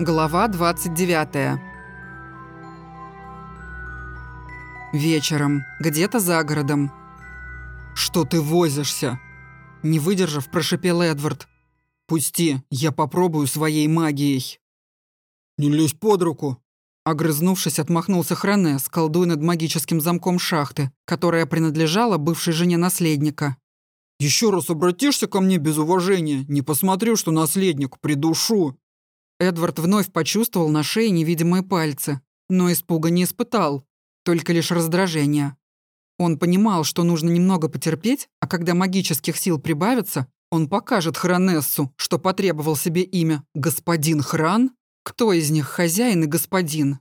Глава 29. Вечером, где-то за городом. «Что ты возишься?» Не выдержав, прошипел Эдвард. «Пусти, я попробую своей магией». «Не лезь под руку!» Огрызнувшись, отмахнулся Хронес, колдуя над магическим замком шахты, которая принадлежала бывшей жене наследника. «Еще раз обратишься ко мне без уважения, не посмотрю, что наследник, придушу!» Эдвард вновь почувствовал на шее невидимые пальцы, но испуга не испытал, только лишь раздражение. Он понимал, что нужно немного потерпеть, а когда магических сил прибавится, он покажет Хронессу, что потребовал себе имя «Господин Хран». Кто из них хозяин и господин?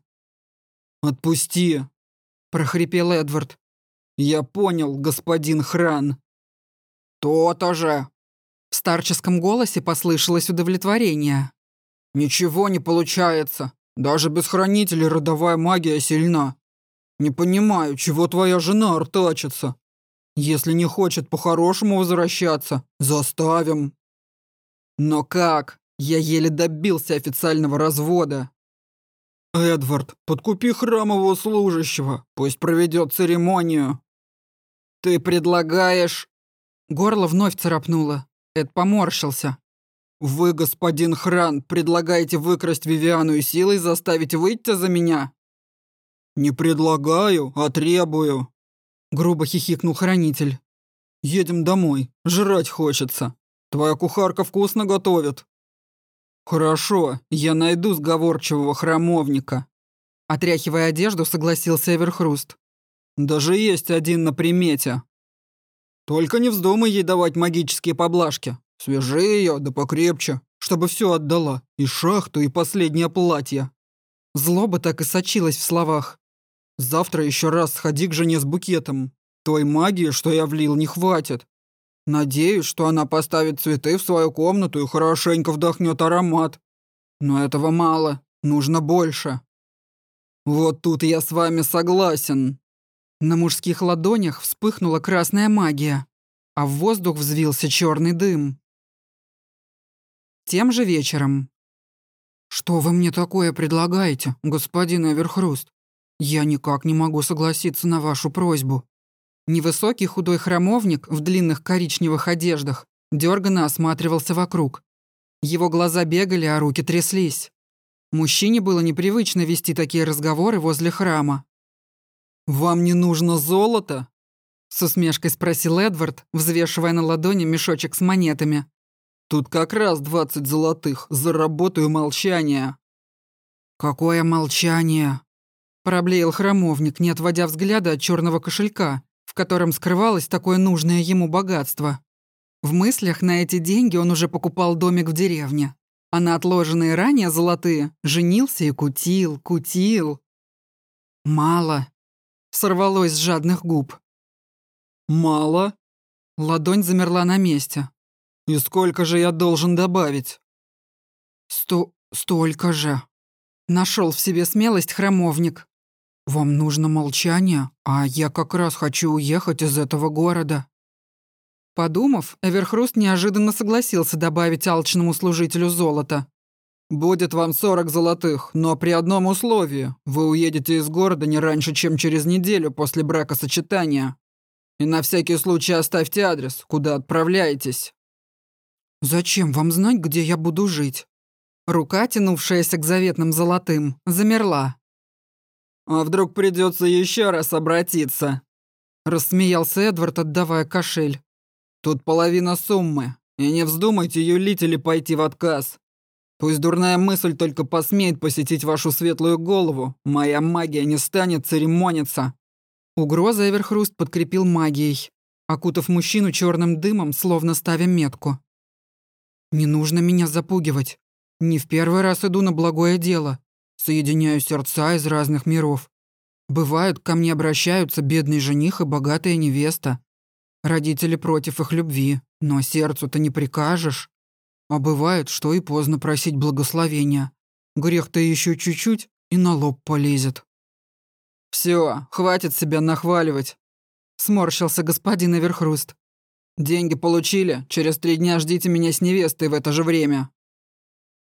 «Отпусти!» – прохрипел Эдвард. «Я понял, господин Хран». «То-то же!» В старческом голосе послышалось удовлетворение. «Ничего не получается. Даже без хранителей родовая магия сильна. Не понимаю, чего твоя жена артачится. Если не хочет по-хорошему возвращаться, заставим». «Но как? Я еле добился официального развода». «Эдвард, подкупи храмового служащего, пусть проведет церемонию». «Ты предлагаешь...» Горло вновь царапнуло. Эд поморщился. «Вы, господин Хран, предлагаете выкрасть Вивиану и силой заставить выйти за меня?» «Не предлагаю, а требую», — грубо хихикнул хранитель. «Едем домой, жрать хочется. Твоя кухарка вкусно готовит». «Хорошо, я найду сговорчивого храмовника», — отряхивая одежду, согласился Эверхруст. «Даже есть один на примете». «Только не вздумай ей давать магические поблажки. Свяжи ее, да покрепче, чтобы все отдала. И шахту, и последнее платье. Злоба так и сочилась в словах. Завтра еще раз сходи к жене с букетом. Той магии, что я влил, не хватит. Надеюсь, что она поставит цветы в свою комнату и хорошенько вдохнет аромат. Но этого мало, нужно больше. Вот тут я с вами согласен. На мужских ладонях вспыхнула красная магия, а в воздух взвился черный дым. Тем же вечером. «Что вы мне такое предлагаете, господин Эверхруст? Я никак не могу согласиться на вашу просьбу». Невысокий худой храмовник в длинных коричневых одеждах дерганно осматривался вокруг. Его глаза бегали, а руки тряслись. Мужчине было непривычно вести такие разговоры возле храма. «Вам не нужно золото?» С усмешкой спросил Эдвард, взвешивая на ладони мешочек с монетами. Тут как раз двадцать золотых. Заработаю молчание». «Какое молчание?» Проблеял храмовник, не отводя взгляда от черного кошелька, в котором скрывалось такое нужное ему богатство. В мыслях на эти деньги он уже покупал домик в деревне, а на отложенные ранее золотые женился и кутил, кутил. «Мало», — сорвалось с жадных губ. «Мало?» Ладонь замерла на месте, «И сколько же я должен добавить?» «Сто... столько же». Нашел в себе смелость храмовник. «Вам нужно молчание, а я как раз хочу уехать из этого города». Подумав, Эверхруст неожиданно согласился добавить алчному служителю золото. «Будет вам сорок золотых, но при одном условии. Вы уедете из города не раньше, чем через неделю после бракосочетания. И на всякий случай оставьте адрес, куда отправляетесь». «Зачем вам знать, где я буду жить?» Рука, тянувшаяся к заветным золотым, замерла. «А вдруг придется еще раз обратиться?» Рассмеялся Эдвард, отдавая кошель. «Тут половина суммы, и не вздумайте юлить или пойти в отказ. Пусть дурная мысль только посмеет посетить вашу светлую голову, моя магия не станет церемониться». Угроза Эверхруст подкрепил магией, окутав мужчину черным дымом, словно ставя метку. Не нужно меня запугивать. Не в первый раз иду на благое дело. Соединяю сердца из разных миров. Бывают, ко мне обращаются бедный жених и богатая невеста. Родители против их любви, но сердцу-то не прикажешь. А бывает, что и поздно просить благословения. Грех-то еще чуть-чуть и на лоб полезет. Все, хватит себя нахваливать. Сморщился господин Эверхруст. «Деньги получили. Через три дня ждите меня с невестой в это же время».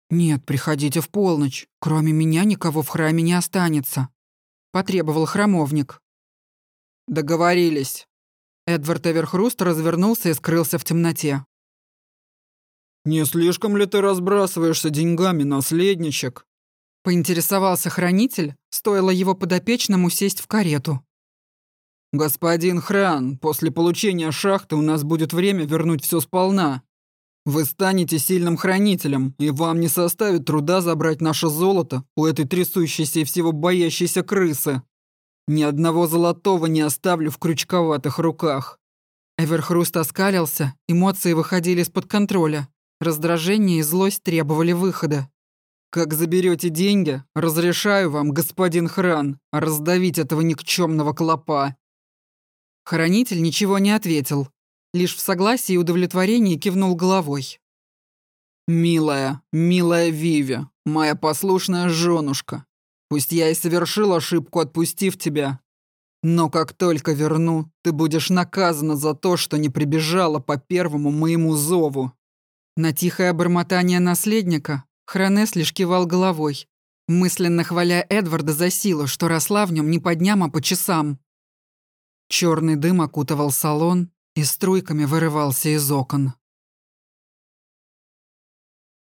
«Нет, приходите в полночь. Кроме меня никого в храме не останется», — потребовал храмовник. «Договорились». Эдвард Эверхруст развернулся и скрылся в темноте. «Не слишком ли ты разбрасываешься деньгами, наследничек?» Поинтересовался хранитель, стоило его подопечному сесть в карету. «Господин Хран, после получения шахты у нас будет время вернуть все сполна. Вы станете сильным хранителем, и вам не составит труда забрать наше золото у этой трясущейся и всего боящейся крысы. Ни одного золотого не оставлю в крючковатых руках». Эверхруст оскалился, эмоции выходили из-под контроля. Раздражение и злость требовали выхода. «Как заберете деньги, разрешаю вам, господин Хран, раздавить этого никчемного клопа». Хранитель ничего не ответил, лишь в согласии и удовлетворении кивнул головой. «Милая, милая Виви, моя послушная женушка, пусть я и совершил ошибку, отпустив тебя, но как только верну, ты будешь наказана за то, что не прибежала по первому моему зову». На тихое бормотание наследника Хронес лишь кивал головой, мысленно хваля Эдварда за силу, что росла в нем не по дням, а по часам. Черный дым окутывал салон и струйками вырывался из окон.